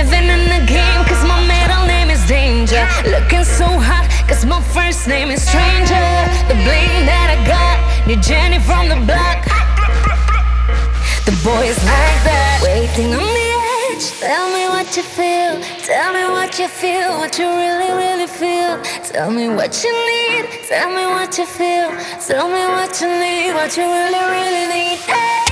living in the game cause my middle name is Danger. Looking so hot cause my first name is Stranger. The bling that I got, new Jenny from the block. The boy is like that, waiting on the edge. Tell me what you feel, tell me what you feel What you really, really feel. Tell me what you need, tell me what you feel. Tell me what you need, what you really, really need. Hey.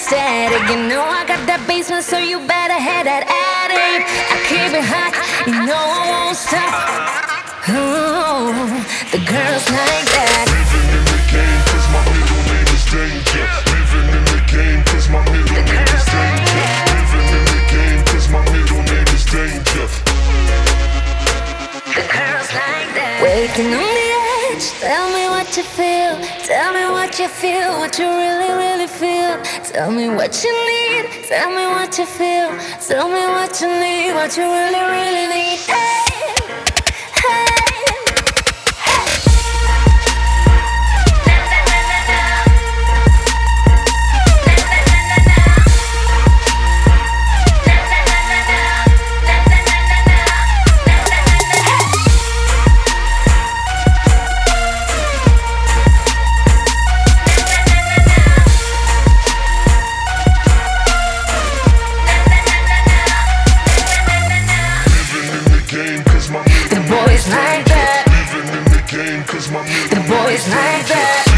Static. You know I got that basement, so you better head that attic. I keep it hot, you know I won't stop. Oh, the girls like that. Living in the game, cause my middle name is danger. Living in the game, cause my middle name is danger. Living in the game, cause my middle name is danger. The girls like that. Waiting on edge, tell me what you feel. Tell me what you feel, what you really, really feel. Tell me what you need, tell me what you feel. Tell me what you need, what you really, really need. the boys like that. The boys like that.